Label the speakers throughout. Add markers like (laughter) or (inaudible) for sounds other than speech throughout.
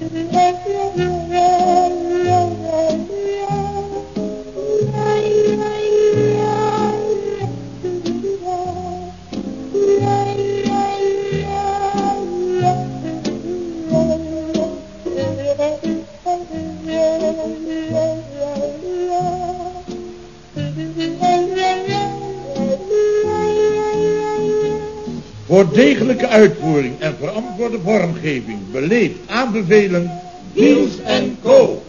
Speaker 1: Thank you. Voor degelijke uitvoering en verantwoorde vormgeving beleefd aanbevelen en Co.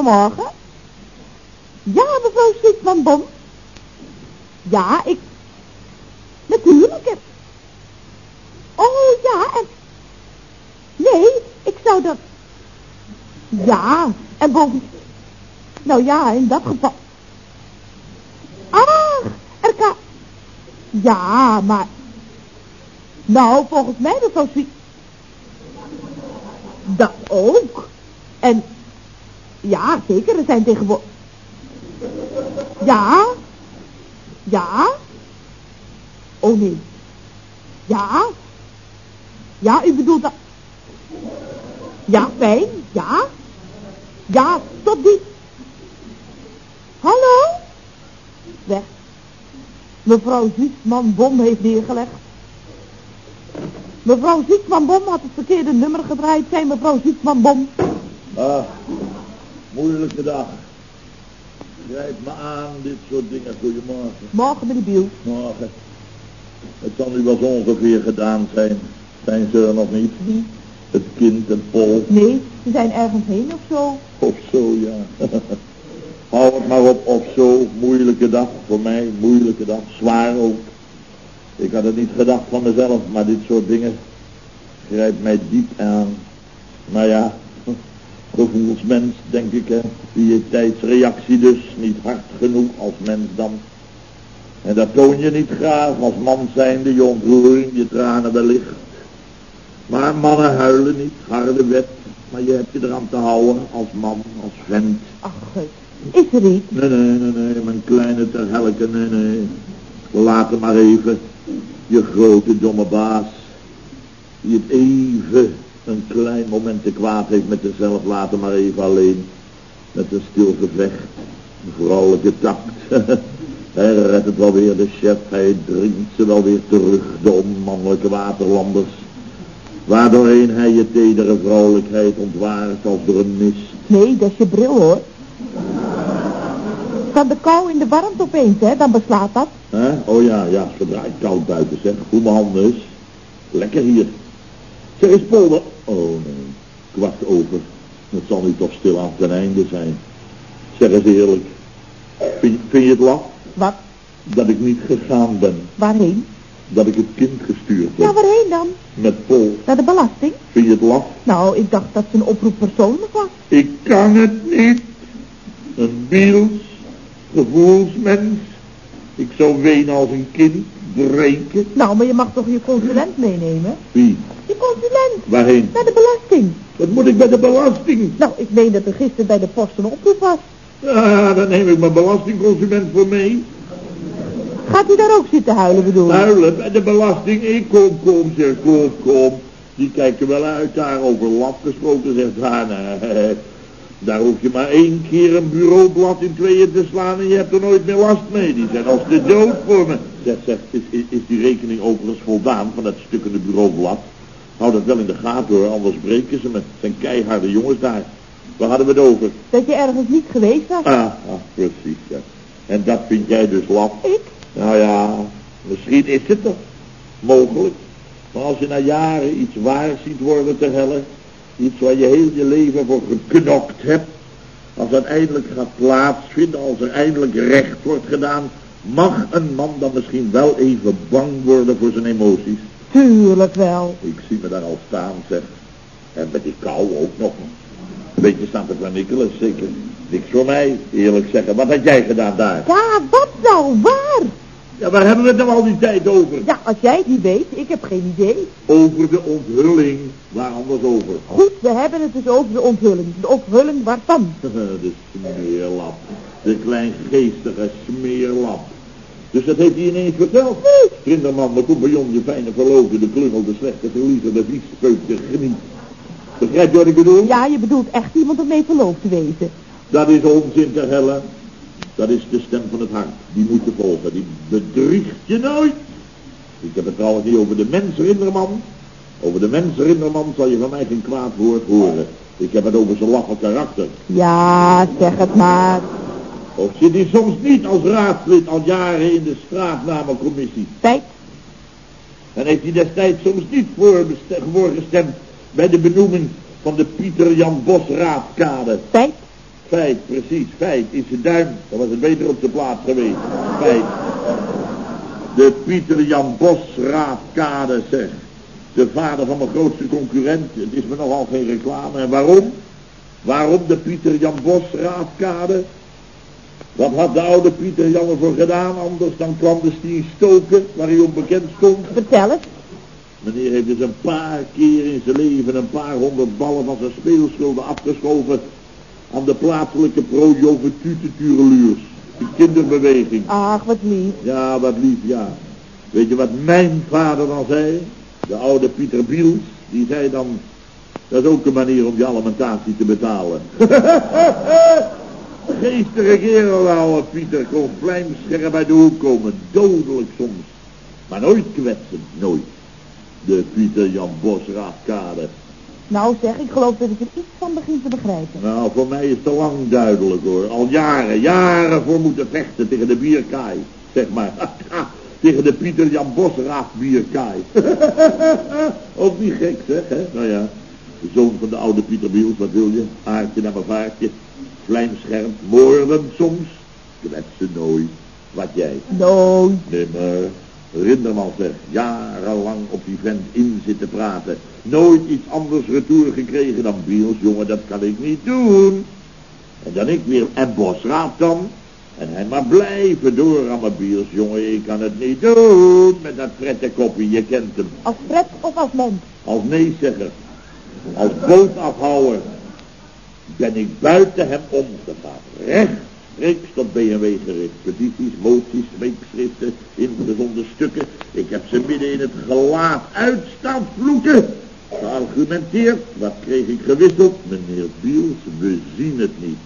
Speaker 2: goedemorgen. Ja, mevrouw Schietman Bom. Ja, ik... Natuurlijk. hè. Oh, ja, en... Nee, ik zou dat... Ja, en boven... Nou ja, in dat geval... Ah, er kan... Ja, maar... Nou, volgens mij mevrouw Schiet... Dat ook. En ja, zeker, er zijn tegenwoordig... Ja? Ja? Oh nee. Ja? Ja, u bedoelt dat... Ja, fijn, ja? Ja, tot die... Hallo? Weg. Mevrouw Zietman Bom heeft neergelegd. Mevrouw Zietman Bom had het verkeerde nummer gedraaid, zei mevrouw Zietman Bom.
Speaker 3: Ah, moeilijke dag. Grijp me aan, dit soort dingen. Goedemorgen.
Speaker 2: Morgen, meneer Biel.
Speaker 3: Morgen. Het zal nu wel zo ongeveer gedaan zijn. Zijn ze er nog niet?
Speaker 2: Wie?
Speaker 3: Het kind en Paul.
Speaker 2: Nee, ze zijn ergens heen of zo.
Speaker 3: Of zo, ja. (laughs) Hou het maar op, of zo. Moeilijke dag voor mij, moeilijke dag. Zwaar ook. Ik had het niet gedacht van mezelf, maar dit soort dingen grijpt mij diep aan. Maar ja, gevoelsmens, denk ik, hè. Die tijdsreactie dus, niet hard genoeg als mens dan. En dat toon je niet graag als man zijnde, je ontroering, je tranen wellicht. Maar mannen huilen niet, harde wet. Maar je hebt je eraan te houden als man, als vent.
Speaker 2: Ach. Is er iets?
Speaker 3: Nee, nee, nee, nee, mijn kleine terhelke, nee, nee. Laat hem maar even. Je grote domme baas. Die het even een klein moment te kwaad heeft met zichzelf. Laat hem maar even alleen. Met een stil gevecht. Een vrouwelijke tact. (laughs) Hij redt het wel weer, de chef. Hij dringt ze wel weer terug, de onmannelijke waterlanders. Waardoorheen hij je tedere vrouwelijkheid ontwaart als door een mist.
Speaker 2: Nee, dat is je bril hoor. Kan de kou in de warmte opeens, hè? Dan beslaat dat.
Speaker 3: Hè? Oh ja, ja, zodra het koud buiten zeg. Voel mijn handen eens. Lekker hier. Zeg eens polder. Oh nee, kwart over. Het zal nu toch stil aan ten einde zijn. Zeg eens eerlijk. Vind, vind je het laf
Speaker 2: Wat?
Speaker 3: dat ik niet gegaan ben?
Speaker 2: Waarheen?
Speaker 3: Dat ik het kind gestuurd
Speaker 2: Ja,
Speaker 3: heb?
Speaker 2: waarheen dan?
Speaker 3: Met Pol.
Speaker 2: Naar de belasting?
Speaker 3: Vind je het laf?
Speaker 2: Nou, ik dacht dat zijn oproep persoonlijk was.
Speaker 3: Ik kan het niet. Een biels, gevoelsmens. Ik zou wenen als een kind, breken.
Speaker 2: Nou, maar je mag toch je consulent meenemen?
Speaker 3: Wie?
Speaker 2: Je consulent?
Speaker 3: Waarheen?
Speaker 2: Naar de belasting.
Speaker 3: Wat moet ik bij de belasting?
Speaker 2: Nou, ik meen dat er gisteren bij de post een oproep was.
Speaker 3: Ah, dan neem ik mijn belastingconsument voor mee.
Speaker 2: Gaat u daar ook zitten huilen, bedoel je?
Speaker 3: Huilen bij de belasting. Ik kom, kom, zeg, kom, kom. Die kijken wel uit daar over lap gesproken, zegt haar. (laughs) Daar hoef je maar één keer een bureaublad in tweeën te slaan en je hebt er nooit meer last mee. Die zijn als de dood voor me. Zeg, zeg, is, is, is die rekening overigens voldaan van dat stukkende bureaublad? Hou dat wel in de gaten hoor, anders breken ze me. Het zijn keiharde jongens daar. Waar hadden we het over?
Speaker 2: Dat je ergens niet geweest was?
Speaker 3: Ah, ah, precies, ja. En dat vind jij dus laf?
Speaker 2: Ik?
Speaker 3: Nou ja, misschien is het toch mogelijk. Maar als je na jaren iets waar ziet worden te hellen, iets waar je heel je leven voor geknokt hebt, als dat eindelijk gaat plaatsvinden, als er eindelijk recht wordt gedaan, mag een man dan misschien wel even bang worden voor zijn emoties.
Speaker 2: Tuurlijk wel.
Speaker 3: Ik zie me daar al staan, zeg. En met die kou ook nog. Een beetje staan te vernikkelen, zeker. Niks voor mij, eerlijk zeggen. Wat had jij gedaan daar?
Speaker 2: Ja, wat nou? Waar?
Speaker 3: Ja, waar hebben we het nou al die tijd over?
Speaker 2: Ja, als jij het niet weet, ik heb geen idee.
Speaker 3: Over de onthulling. Waar anders over?
Speaker 2: Goed, we hebben het dus over de onthulling. De onthulling waarvan? (laughs)
Speaker 3: de smeerlap. De kleingeestige smeerlap. Dus dat heeft hij ineens verteld?
Speaker 2: Nee.
Speaker 3: Kinderman, de compagnon, de fijne verloofde, de klungel, de slechte verliezer, de viespeuk, de geniet. Begrijp je wat ik bedoel?
Speaker 2: Ja, je bedoelt echt iemand om mee verloofd te wezen.
Speaker 3: Dat is onzin te hellen. Dat is de stem van het hart. Die moet je volgen. Die bedriegt je nooit. Ik heb het trouwens niet over de mens Rinderman. Over de mens Rinderman zal je van mij geen kwaad woord horen. Ik heb het over zijn laffe karakter.
Speaker 2: Ja, zeg het maar.
Speaker 3: Of zit hij soms niet als raadslid al jaren in de straatnamencommissie?
Speaker 2: Feit.
Speaker 3: En heeft hij destijds soms niet voorgestemd bij de benoeming van de Pieter Jan Bos raadkade?
Speaker 2: Feit.
Speaker 3: Feit, precies, feit. In zijn duim, dan was het beter op zijn plaats geweest. Feit. De Pieter Jan Bos raadkade, zeg. De vader van mijn grootste concurrent. Het is me nogal geen reclame. En waarom? Waarom de Pieter Jan Bos raadkade? Wat had de oude Pieter Jan ervoor gedaan anders dan clandestien stoken, waar hij onbekend stond?
Speaker 2: Vertel het.
Speaker 3: Meneer heeft dus een paar keer in zijn leven een paar honderd ballen van zijn speelschulden afgeschoven aan de plaatselijke pro-joventutentureluurs. De kinderbeweging.
Speaker 2: Ach, wat lief.
Speaker 3: Ja, wat lief, ja. Weet je wat mijn vader dan zei? De oude Pieter Biels, die zei dan, dat is ook een manier om je alimentatie te betalen. (laughs) Geestige kerel, de oude Pieter, kon vlijmscherp bij de hoek komen, dodelijk soms. Maar nooit kwetsen, nooit. De Pieter Jan Bos raadkade.
Speaker 2: Nou zeg, ik geloof dat ik er iets van begin te begrijpen.
Speaker 3: Nou, voor mij is het te lang duidelijk hoor. Al jaren, jaren voor moeten vechten tegen de bierkaai. Zeg maar, (laughs) tegen de Pieter Jan Bos raadbierkaai. (laughs) Ook niet gek zeg, hè? Nou ja, de zoon van de oude Pieter Biels, wat wil je? Aardje naar mijn vaartje. Vlijmscherm, moorden soms. Kwetsen nooit. Wat jij?
Speaker 2: Nooit.
Speaker 3: Nimmer. Rinderman zegt, jarenlang op die vent in zitten praten. Nooit iets anders retour gekregen dan Biels, jongen, dat kan ik niet doen. En dan ik weer, en Bosraad dan? En hij maar blijven door aan mijn Biels, jongen, ik kan het niet doen. Met dat frette koppie, je kent hem.
Speaker 2: Als pret of als mens.
Speaker 3: Als nee-zegger. Als bootafhouwer. Ben ik buiten hem omgegaan. Rechtstreeks tot BMW gericht. Petities, moties, smeekschriften, ingezonde stukken. Ik heb ze midden in het gelaat uitstaan vloeken. Geargumenteerd. Wat kreeg ik gewisseld? Meneer Biels, we zien het niet.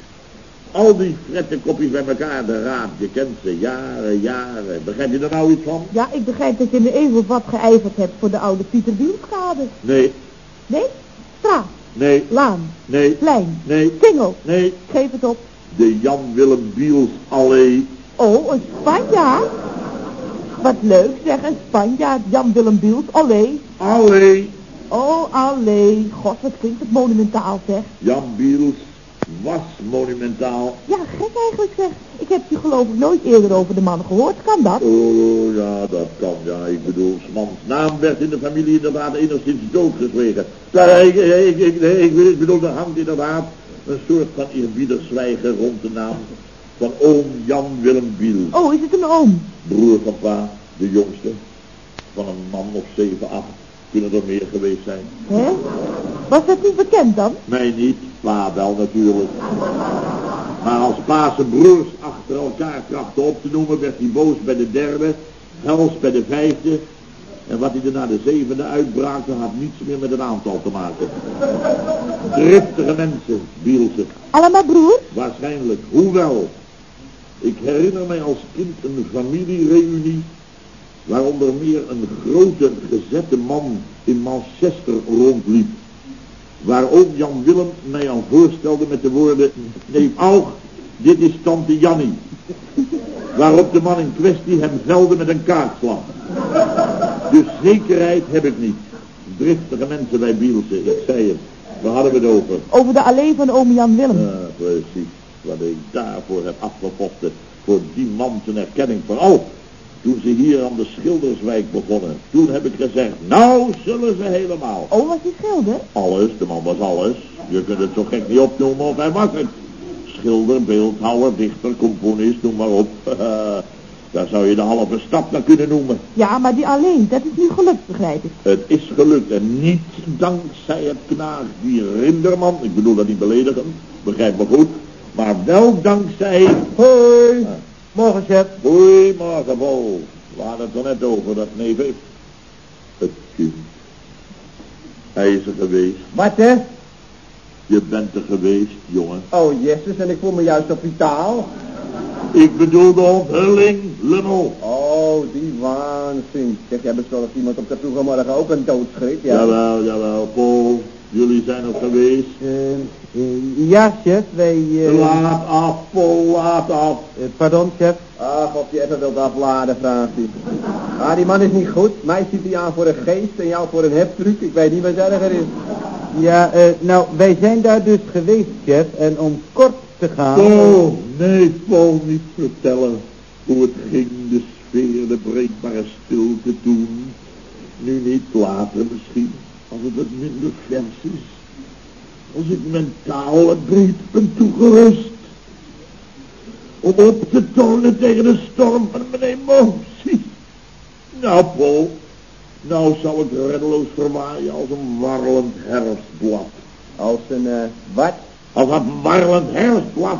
Speaker 3: Al die frette kopjes bij elkaar, de raad, je kent ze, jaren, jaren. Begrijp je er nou iets van?
Speaker 2: Ja, ik begrijp dat je in de eeuw wat geijverd hebt voor de oude Pieter Bielskade.
Speaker 3: Nee,
Speaker 2: Nee? Straat,
Speaker 3: nee,
Speaker 2: laan,
Speaker 3: nee,
Speaker 2: plein,
Speaker 3: nee,
Speaker 2: singel.
Speaker 3: nee.
Speaker 2: Geef het op.
Speaker 3: De Jan Willem Biels allee.
Speaker 2: Oh, een Spanjaard. Wat leuk zeg, een Spanjaard. Jan Willem Biels, allee.
Speaker 3: Allee.
Speaker 2: Oh, allee. God, wat klinkt het monumentaal zeg.
Speaker 3: Jan Biels was monumentaal.
Speaker 2: Ja, gek eigenlijk zeg. Ik heb je geloof ik nooit eerder over de man gehoord. Kan dat?
Speaker 3: Oh, ja, dat kan, ja. Ik bedoel, Smans naam werd in de familie inderdaad enigszins doodgezwegen. Nee, ik, ik, ik, ik bedoel, er hangt inderdaad een soort van eerbiedig zwijgen rond de naam van oom Jan Willem Biels.
Speaker 2: Oh, is het een oom?
Speaker 3: Broer van pa, de jongste, van een man of zeven, acht. Kunnen er meer geweest zijn.
Speaker 2: Hè? Was dat niet bekend dan?
Speaker 3: Mij niet, pa wel natuurlijk. Maar als pa zijn broers achter elkaar trachtte op te noemen, werd hij boos bij de derde, hels bij de vijfde. En wat hij er na de zevende uitbraakte, had niets meer met een aantal te maken. Driftige mensen, Bielse.
Speaker 2: Allemaal broer?
Speaker 3: Waarschijnlijk, hoewel. Ik herinner mij als kind een familiereunie waar onder meer een grote gezette man in Manchester rondliep. Waar ook Jan Willem mij al voorstelde met de woorden, neef Aug, dit is tante Jannie. Waarop de man in kwestie hem velde met een kaartslag. Dus zekerheid heb ik niet. Driftige mensen bij Bielse, ik zei het. Waar hadden we het over?
Speaker 2: Over de allee van oom Jan Willem.
Speaker 3: Ja, precies. Wat ik daarvoor heb afgevochten. Voor die man zijn erkenning. Vooral Toen ze hier aan de Schilderswijk begonnen. Toen heb ik gezegd, nou zullen ze helemaal.
Speaker 2: Oh, was hij schilder?
Speaker 3: Alles, de man was alles. Je kunt het zo gek niet opnoemen of hij was het. Schilder, beeldhouwer, dichter, componist, noem maar op. (laughs) Daar zou je de halve stad naar kunnen noemen.
Speaker 2: Ja, maar die alleen, dat is nu gelukt, begrijp ik.
Speaker 3: Het is gelukt en niet dankzij het knaag die Rinderman, ik bedoel dat niet beledigen, begrijp me goed, maar wel dankzij...
Speaker 4: Hoi, morgen chef.
Speaker 3: Goedemorgen, Paul. We hadden het er net over, dat neef heeft. Het kind. Hij is er geweest.
Speaker 4: Wat hè?
Speaker 3: Je bent er geweest, jongen.
Speaker 4: Oh jezus, en ik voel me juist op vitaal.
Speaker 3: Ik bedoel de onthulling, Lummel.
Speaker 4: Oh, die waanzin. Zeg, jij bestond iemand op de vroege morgen ook een doodschrik, ja?
Speaker 3: Jawel, jawel, Paul. Jullie zijn er geweest.
Speaker 4: Uh, ja, chef, wij... Uh...
Speaker 3: Laat af, Paul, laat af.
Speaker 4: Pardon, chef? Ach, of je even wilt afladen, vraagt hij. Ah, die man is niet goed. Mij ziet hij aan voor een geest en jou voor een hebtruc. Ik weet niet wat erger is. Ja, nou, wij zijn daar dus geweest, chef. En om kort te gaan...
Speaker 3: Oh, nee, Paul, niet vertellen hoe het ging, de sfeer, de breekbare stilte toen. Nu niet, later misschien, als het wat minder vers is. Als ik mentaal het breed ben toegerust. Om op te tonen tegen de storm van mijn emoties. Nou, Paul, nou zou ik reddeloos verwaaien als een warrelend herfstblad.
Speaker 4: Als een, uh, wat?
Speaker 3: Als een warrelend herfstblad.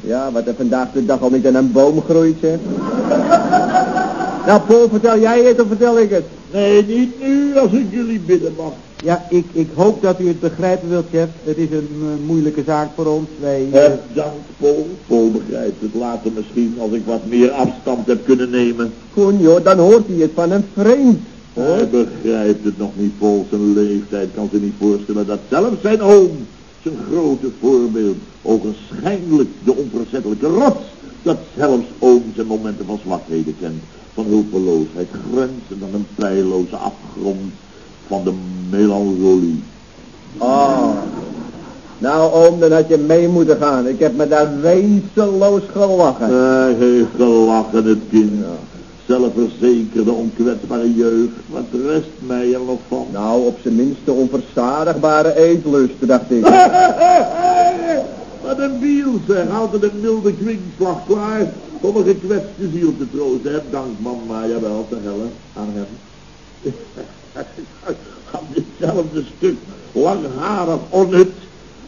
Speaker 4: Ja, wat er vandaag de dag al niet aan een boom groeit, zeg. nou, Paul, vertel jij het of vertel ik het?
Speaker 3: Nee, niet nu, als ik jullie bidden mag.
Speaker 4: Ja, ik, ik hoop dat u het begrijpen wilt, chef. Het is een uh, moeilijke zaak voor ons. Wij...
Speaker 3: Uh... dank, Paul. Paul begrijpt het later misschien, als ik wat meer afstand heb kunnen nemen.
Speaker 4: Goed, joh, dan hoort hij het van een. Hoor.
Speaker 3: Hij begrijpt het nog niet, Paul. Zijn leeftijd kan zich niet voorstellen dat zelfs zijn oom zijn grote voorbeeld, ogenschijnlijk de onverzettelijke rots, dat zelfs oom zijn momenten van zwakheden kent, van hulpeloosheid, grenzen aan een pijloze afgrond van de melancholie.
Speaker 4: Oh, nou oom, dan had je mee moeten gaan. Ik heb me daar wezenloos gelachen.
Speaker 3: Hij heeft gelachen, het kind. Ja zelfverzekerde, onkwetsbare jeugd. Wat rest mij er nog van?
Speaker 4: Nou, op zijn minste onverzadigbare eetlust, dacht ik. (laughs)
Speaker 3: Wat een biel, zeg. Altijd een milde kwinkslag klaar om een gekwetste ziel te troosten. Heb dank, mama, jawel, te helle aan hem. (laughs) Aan ditzelfde stuk langharig onnut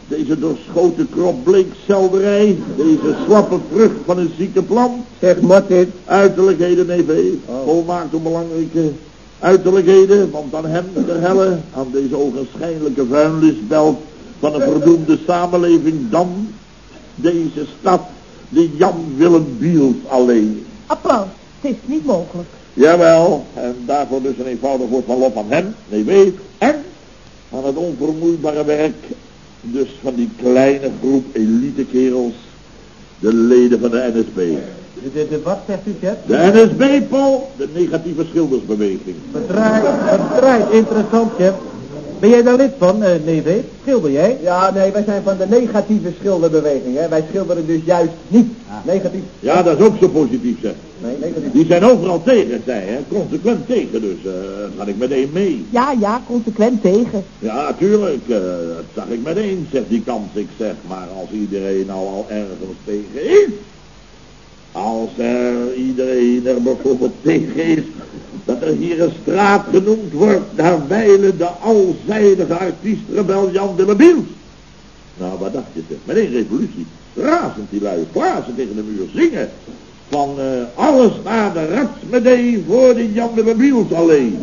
Speaker 3: deze doorschoten krop bleekselderij. Deze slappe vrucht van een zieke plant.
Speaker 4: Zeg, wat dit?
Speaker 3: Uiterlijkheden, nee, vee. Oh. Volmaakt onbelangrijke uiterlijkheden. Want aan hem te helle, aan deze ogenschijnlijke vuilnisbelt van een verdoemde samenleving dan deze stad, de Jan Willem Biels alleen.
Speaker 2: Applaus, het is niet mogelijk.
Speaker 3: Jawel, en daarvoor dus een eenvoudig woord van lof aan hem, nee weet, en aan het onvermoeibare werk dus van die kleine groep elite kerels, de leden van de NSB.
Speaker 4: De, de, wat zegt u, Chef?
Speaker 3: De NSB, Paul, de negatieve schildersbeweging.
Speaker 4: Verdraaid, verdraaid, interessant, Chef. Ben jij daar lid van, uh, nee, Schilder jij? Ja, nee, wij zijn van de negatieve schilderbeweging, hè. Wij schilderen dus juist niet ah. negatief.
Speaker 3: Ja, dat is ook zo positief, zeg.
Speaker 4: Nee, negatief.
Speaker 3: Die zijn overal tegen, zij, hè. Consequent tegen, dus uh, ga ik meteen mee.
Speaker 2: Ja, ja, consequent tegen.
Speaker 3: Ja, tuurlijk, uh, dat zag ik meteen, zegt die kans, ik zeg. Maar als iedereen nou al ergens tegen is... Als er iedereen er bijvoorbeeld tegen is dat er hier een straat genoemd wordt naar wijle de alzijdige artiestrebel Jan Willem Biels. Nou, wat dacht je zeg? Meteen revolutie. Razend die lui, blazen tegen de muur, zingen. Van uh, alles naar de ratsmedee voor de Jan Willem Biels alleen.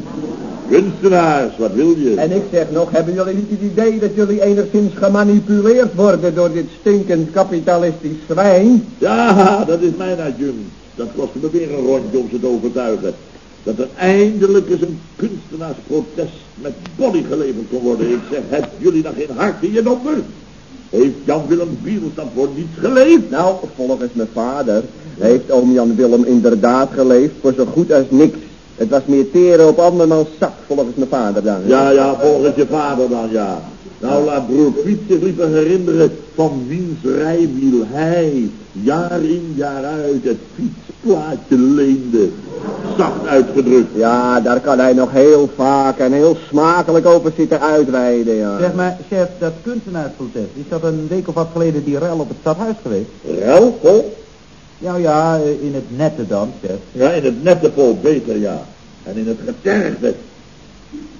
Speaker 3: Kunstenaars, wat wil je?
Speaker 4: En ik zeg nog, hebben jullie niet het idee dat jullie enigszins gemanipuleerd worden door dit stinkend kapitalistisch zwijn?
Speaker 3: Ja, dat is mijn adjunct. Dat kostte me weer een rondje om ze te overtuigen. Dat er eindelijk eens een kunstenaarsprotest met body geleverd kon worden. Ik zeg, hebben jullie nog geen hart in je donder? Heeft Jan Willem Biels dan voor niets geleefd?
Speaker 4: Nou, volgens mijn vader heeft oom Jan Willem inderdaad geleefd voor zo goed als niks. Het was meer teren op andermans zak, volgens mijn vader dan.
Speaker 3: Ja, ja, volgens je vader dan, ja. Nou, laat broer Piet zich liever herinneren van wiens rijwiel hij jaar in jaar uit het fiets plaatje leende. Zacht uitgedrukt.
Speaker 4: Ja, daar kan hij nog heel vaak en heel smakelijk over zitten uitweiden, ja.
Speaker 5: Zeg maar, chef, dat kunstenaarsprotest, is dat een week of wat geleden die rel op het stadhuis geweest?
Speaker 3: Rel?
Speaker 5: Ja, ja, eh, in het nette dan, chef.
Speaker 3: Ja, in het nette Pol, beter ja. En in het getergde.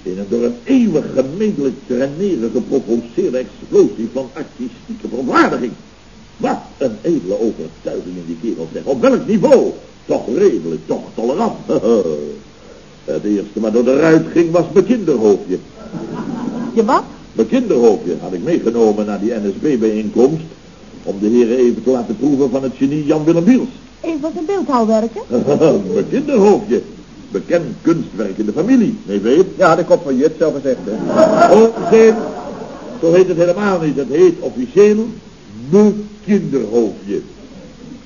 Speaker 3: In een door een eeuwig gemeentelijk traineren geprovoceerde explosie van artistieke verontwaardiging. Wat een edele overtuiging in die kerel zeg. Op welk niveau? Toch redelijk, toch tolerant. (laughs) Het eerste maar door de ruit ging was mijn kinderhoofdje.
Speaker 2: Je wat?
Speaker 3: Mijn kinderhoofdje had ik meegenomen naar die NSB-bijeenkomst... om de heren even te laten proeven van het genie Jan Willem Biels.
Speaker 2: Is dat een beeldhouwwerken? (laughs)
Speaker 3: mijn kinderhoofdje. Bekend kunstwerk in de familie, nee weet.
Speaker 4: Ja, de kop van Jut, zo gezegd, hè.
Speaker 3: Onzin. Zo heet het helemaal niet. Het heet officieel mijn kinderhoofdje.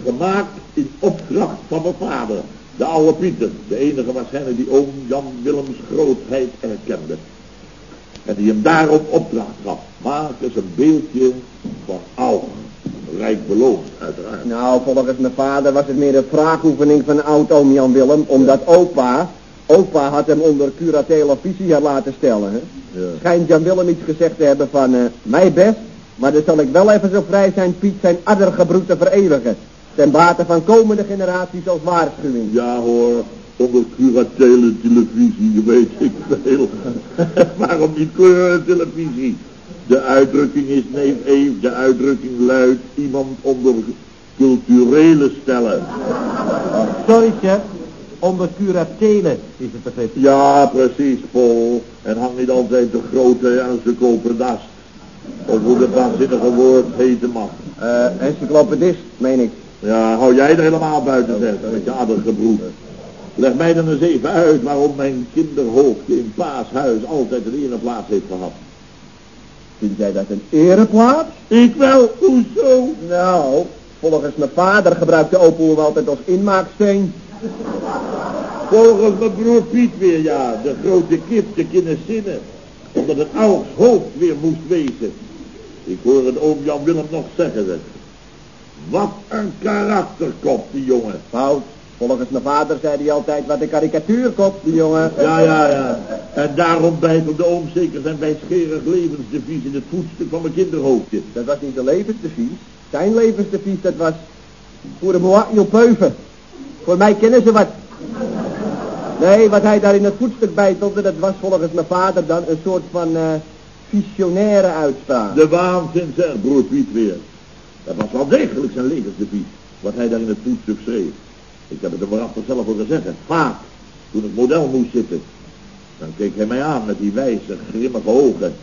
Speaker 3: Gemaakt in opdracht van mijn vader, de oude Pieter. De enige waarschijnlijk die oom Jan Willems grootheid erkende. En die hem daarop opdracht gaf. Maak eens een beeldje van oud. Rijk beloofd, uiteraard.
Speaker 4: Nou, volgens mijn vader was het meer een vraagoefening van oud-oom Jan Willem, omdat opa, opa had hem onder curatele visie laten stellen, hè.
Speaker 3: Ja.
Speaker 4: Schijnt Jan Willem iets gezegd te hebben van, eh, mij best, maar dan zal ik wel even zo vrij zijn Piet zijn addergebroed te vereeuwigen. Ten bate van komende generaties als waarschuwing.
Speaker 3: Ja hoor, onder curatele televisie, weet ik veel. (laughs) Waarom niet kleurentelevisie? De uitdrukking is neef Eve, de uitdrukking luidt iemand onder culturele stellen.
Speaker 5: Sorry, chef. Onder curatele is het begrip.
Speaker 3: Ja, precies, Paul. En hang niet altijd de grote aan zijn koper. Of hoe dat waanzinnige woord heten mag.
Speaker 4: Eh, encyclopedist, meen ik.
Speaker 3: Ja, hou jij er helemaal buiten, zeg, met je addergebroed. Leg mij dan eens even uit waarom mijn kinderhoofdje in Paas huis altijd een ereplaats heeft gehad.
Speaker 4: Vind jij dat een ereplaats?
Speaker 3: Ik wel, hoezo?
Speaker 4: Nou, volgens mijn vader gebruikte opa hem altijd als inmaaksteen.
Speaker 3: Volgens mijn broer Piet weer, ja. De grote kip, de kinderzinnen. Omdat het ouds hoofd weer moest wezen. Ik hoor het oom Jan Willem nog zeggen, zeg. Wat een karakterkop, die jongen.
Speaker 4: Fout. Volgens mijn vader zei hij altijd wat een karikatuurkop, die jongen.
Speaker 3: Ja, ja, ja. En daarom bijtelt de oom zeker zijn wijsgerig levensdevies in het voetstuk van mijn kinderhoofdje.
Speaker 4: Dat was niet de levensdevies. Zijn levensdevies, dat was voor de il peuven. Voor mij kennen ze wat. Nee, wat hij daar in het voetstuk bijtelde, dat was volgens mijn vader dan een soort van eh visionaire uitspraak.
Speaker 3: De waanzin, zegt broer Piet weer. Dat was wel degelijk zijn levensdevies, wat hij daar in het voetstuk schreef. Ik heb het er maar zelf over zeggen. Vaak, toen het model moest zitten. Dan keek hij mij aan met die wijze, grimmige ogen.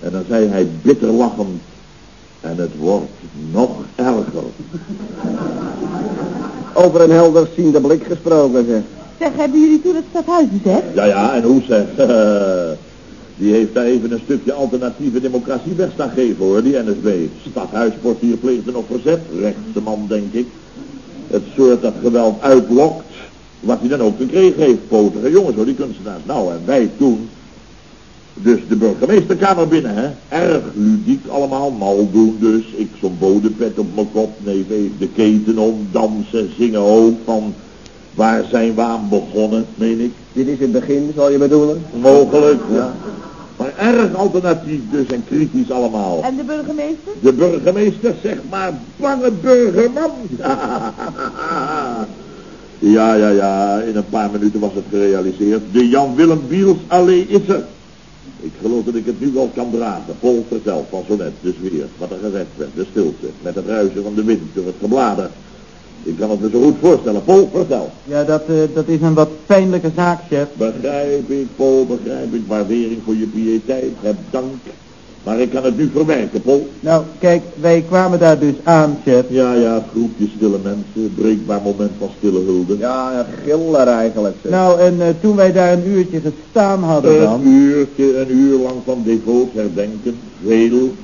Speaker 3: En dan zei hij bitter lachend. En het wordt nog erger.
Speaker 4: Over een helderziende blik gesproken, zeg.
Speaker 2: Zeg, hebben jullie toen het stadhuis bezet?
Speaker 3: Ja, ja, en hoe zeg? (laughs) Die heeft daar even een stukje alternatieve democratie weg staan geven hoor, die NSB. Stadhuisportier pleegde nog verzet, rechtse man denk ik. Het soort dat geweld uitlokt, wat hij dan ook gekregen heeft. Potige jongens hoor, die kunstenaars. Nou, en wij toen, dus de burgemeesterkamer binnen hè. Erg ludiek allemaal, mal doen dus. Ik zo'n bodempet op mijn kop, nee, even de keten om, dansen, zingen ook van... Waar zijn we aan begonnen, meen ik?
Speaker 4: Dit is het begin, zal je bedoelen?
Speaker 3: Mogelijk, ja. Maar erg alternatief dus en kritisch allemaal.
Speaker 2: En de burgemeester?
Speaker 3: De burgemeester zegt maar, bange burgerman. (laughs) (laughs) Ja, ja, ja, in een paar minuten was het gerealiseerd. De Jan Willem Biels allee is er. Ik geloof dat ik het nu wel kan dragen. Vol verteld van zo net, dus weer. Wat er gezegd werd, de stilte, met het ruisen van de wind door het geblader. Ik kan het me zo goed voorstellen. Paul, vertel.
Speaker 5: Ja, dat, eh, dat is een wat pijnlijke zaak, chef.
Speaker 3: Begrijp ik, Paul, begrijp ik. Waardering voor je piëteit, heb dank. Maar ik kan het nu verwerken, Paul.
Speaker 5: Nou, kijk, wij kwamen daar dus aan, chef.
Speaker 3: Ja, ja, groepje stille mensen. Breekbaar moment van stille hulde.
Speaker 4: Ja, een giller eigenlijk, zeg.
Speaker 5: Nou, en eh, toen wij daar een uurtje gestaan hadden
Speaker 3: Een
Speaker 5: dan...
Speaker 3: uurtje, een uur lang van devoot herdenken. Veel.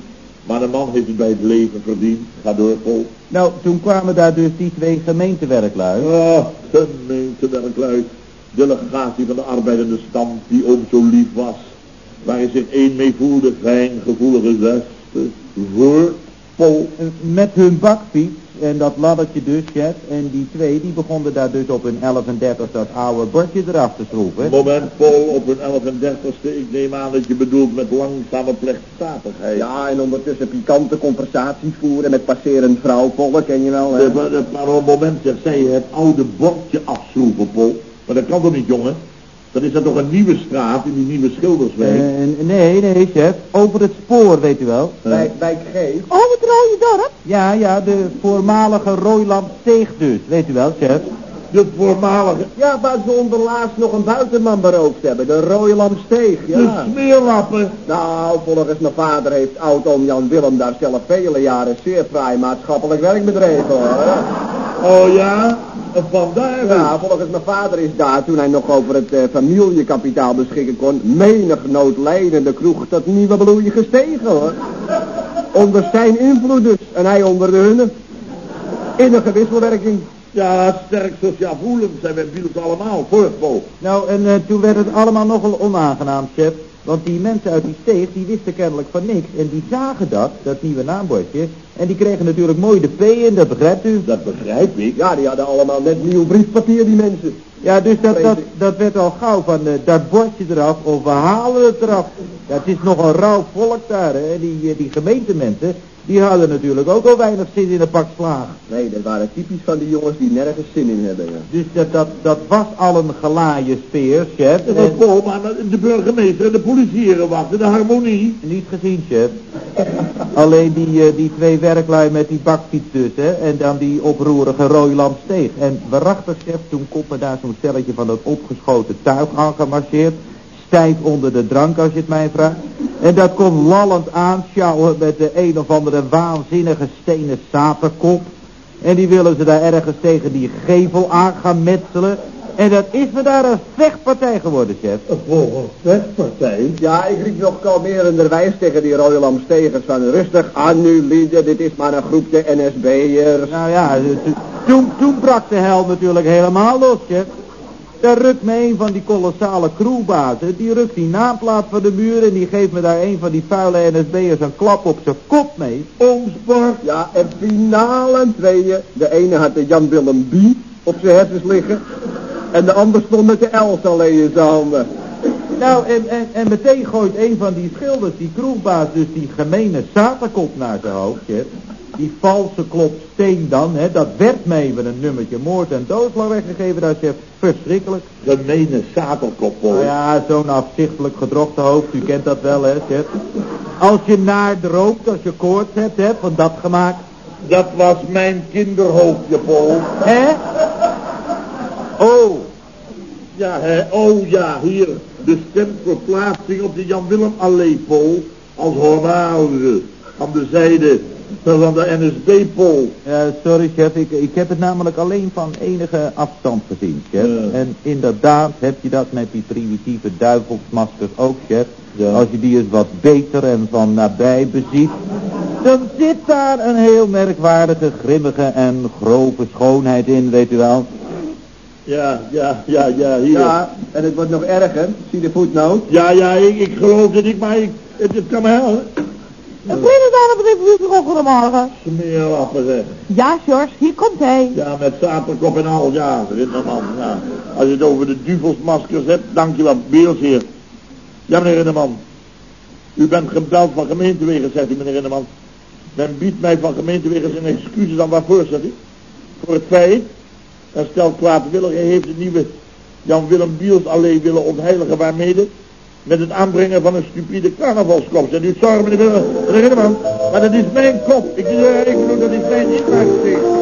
Speaker 3: Maar de man heeft het bij het leven verdiend. Ga door, Paul.
Speaker 5: Nou, toen kwamen daar dus die twee gemeentewerklui.
Speaker 3: Ah, gemeentewerklui. Delegatie van de arbeidende stand die ook zo lief was. Waar hij zich één mee voelde. Fijn, gevoelige zesten. Voor Paul.
Speaker 5: Eh, Met hun bakfiets. en dat laddertje dus, chef. En die twee, die begonnen daar dus op hun 11 en 30 dat oude bordje eraf te schroeven.
Speaker 3: Moment, Paul, op hun 11 en 30ste. Ik neem aan dat je bedoelt met langzame plechtstatigheid.
Speaker 4: Ja, en ondertussen pikante conversaties voeren met passerend vrouwvolk, ken je wel, hè?
Speaker 3: Eh, maar, maar op een moment zeg, zei je het oude bordje afschroeven, Paul. Maar dat kan toch niet, jongen? Dan is dat toch een nieuwe straat in die nieuwe Schilderswijk?
Speaker 5: Eh, nee, nee, chef. Over het spoor, weet u wel.
Speaker 4: Bij, bij Geef.
Speaker 2: Oh, het rode dorp?
Speaker 5: Ja, ja, de voormalige Royland Steeg dus, weet u wel, chef.
Speaker 3: De voormalige...
Speaker 4: Ja, waar ze onderlaatst nog een buitenman beroofd hebben, de Royland Steeg, ja.
Speaker 3: De smeerlappen.
Speaker 4: Nou, volgens mijn vader heeft oud-oom Jan Willem daar zelf vele jaren zeer fraai maatschappelijk werk bedreven, hoor.
Speaker 3: Oh ja? Vandaar.
Speaker 4: Ja, volgens mijn vader is daar, toen hij nog over het eh, familiekapitaal beschikken kon, menig noodlijdende kroeg tot nieuwe bloei gestegen, hoor. Onder zijn invloed dus, en hij onder de hunne. Innige wisselwerking.
Speaker 3: Ja, sterk sociaal voelend zijn wij Biels allemaal, voort, Paul.
Speaker 5: Nou, en eh, toen werd het allemaal nogal onaangenaam, chef. Want die mensen uit die steeg, die wisten kennelijk van niks. En die zagen dat, dat nieuwe naambordje. En die kregen natuurlijk mooi de P in, dat begrijpt u.
Speaker 3: Dat begrijp ik.
Speaker 4: Ja, die hadden allemaal net nieuw briefpapier, die mensen.
Speaker 5: Ja, dus dat, dat, dat werd al gauw van eh, dat bordje eraf of we halen het eraf. Ja, het is nog een rauw volk daar, hè. Die, eh, die gemeentemensen, die hadden natuurlijk ook al weinig zin in een pak slaag.
Speaker 4: Nee, dat waren typisch van die jongens die nergens zin in hebben, ja.
Speaker 5: Dus dat, dat, dat was al een gelaaie speer, chef.
Speaker 3: Dat
Speaker 5: En,
Speaker 3: was maar de burgemeester en de politieheren wachten, de harmonie.
Speaker 5: niet gezien, chef. (laughs) Alleen die, eh, die twee werklui met die bakfiets dus, hè. En dan die oproerige Royland Steeg. En waarachtig, chef, toen komt me daar zo'n stelletje van dat opgeschoten tuig aan gemarcheerd. Stijf onder de drank, als je het mij vraagt. En dat kon lallend aanschouwen met de een of andere waanzinnige stenen sapenkop. En die willen ze daar ergens tegen die gevel aan gaan metselen. En dat is me daar een vechtpartij geworden, chef.
Speaker 3: Volgens vechtpartij.
Speaker 4: Ja, ik riep nog kalmerenderwijs tegen die Royal Stegers van rustig aan nu lieden, dit is maar een groepje NSB'ers.
Speaker 5: Nou ja, to- toen, toen brak de hel natuurlijk helemaal los, chef. Daar rukt me een van die kolossale crewbazen, die rukt die naamplaat van de muur en die geeft me daar een van die vuile NSB'ers een klap op zijn kop mee.
Speaker 3: Omsport.
Speaker 4: Ja, en finaal en tweeën. De ene had de Jan Willem B op zijn hersens liggen. En de ander stond met de Els alleen in zijn handen.
Speaker 5: Nou, en, en, en meteen gooit een van die schilders, die kroegbaas, dus die gemene zaterkop naar zijn hoofd, chef. Die valse klop steen dan, hè, dat werd me even een nummertje moord en doodslag weggegeven daar, chef. Verschrikkelijk.
Speaker 3: Gemene zaterkop, Paul.
Speaker 5: Nou ja, zo'n afzichtelijk gedrochte hoofd, u kent dat wel, hè, chef. Als je naar droopt, als je koorts hebt, hè, van dat gemaakt.
Speaker 3: Dat was mijn kinderhoofdje, Paul.
Speaker 5: Hè? Oh,
Speaker 3: Ja, hè? Oh ja, hier. De stemverplaatsing op de Jan Willem Allee, Paul. Als honorade. Aan de zijde van de NSB-pol.
Speaker 5: Ja, sorry chef, ik, ik heb het namelijk alleen van enige afstand gezien, chef.
Speaker 3: Ja.
Speaker 5: En inderdaad heb je dat met die primitieve duivelsmaskers ook, chef.
Speaker 3: Ja.
Speaker 5: Als je die eens wat beter en van nabij beziet, dan zit daar een heel merkwaardige, grimmige en grove schoonheid in, weet u wel.
Speaker 3: Ja, ja, ja, ja, hier. Ja,
Speaker 4: Ja, en het wordt nog erger. Zie de voetnoot.
Speaker 3: ja, ik, ik geloof het niet, maar ik, het, het kan me helpen.
Speaker 2: Een binnenstaande bedrijf goedemorgen.
Speaker 3: Smeerlappen zeg.
Speaker 2: Ja, George, hier komt hij.
Speaker 3: Ja, met zaterkop en al, ja, Rinderman. Ja. Als je het over de duvelsmaskers hebt, dankjewel, Beels hier. Ja, meneer Rinderman. U bent gebeld van gemeentewegen, zegt u, meneer Rinderman. Men biedt mij van gemeentewegen zijn excuses dan waarvoor, zegt u? Voor het feit, dat stelt kwaadwillige heeft de nieuwe Jan-Willem Biels alleen willen ontheiligen waarmede met het aanbrengen van een stupide carnavalskop. Ze u sorry meneer, meneer maar dat is mijn kop. Ik, ik bedoel, dat is mijn inbreng.